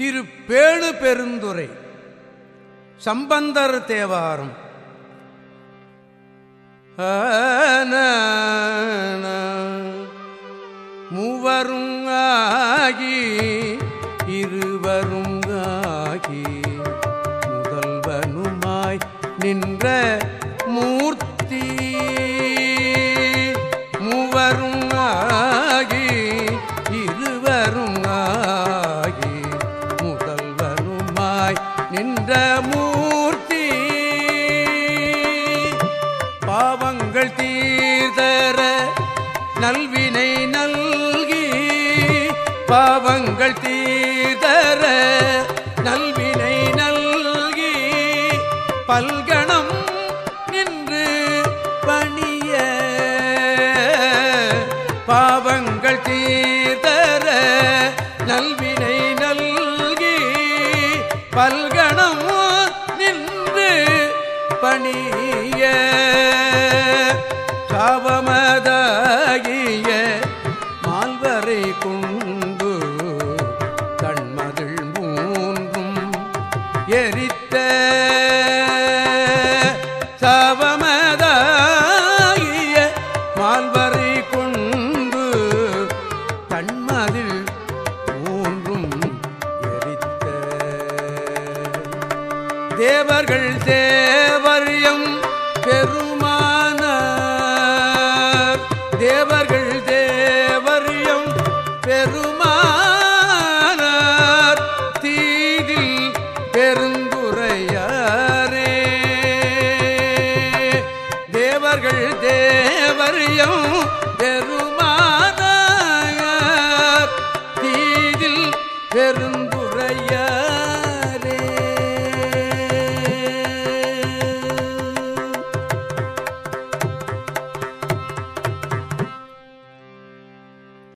திரு பேணு பெருந்துரை சம்பந்தர் தேவாரம். மூவரும் ஆகி இருவரும் ஆகி முதல்வனுமாய் நின்ற பாவங்கள் தீர்தர நல்வினை நல்கி பாவங்கள் தீர்தர நல்வினை நல்கி பல்கணம் நின்று பணிய பாவங்கள் தீர்தர நல்வினை நல்கி பல்கணம் நின்று பணிய பாவமதாகிய மால்வரை கொண்டு தன்மதில் மூன்றும் எரித்த சாவமதாகிய மால்வரை கொண்டு தன்மதில் மூன்றும் எரித்த. தேவர்கள் தே தேவர்கள் தேவரியம் பெருமானார் தீதில் பெருந்துரையாரே. தேவர்கள் தேவரியம் பெருமானார் தீதில் பெருந்துரையாரே.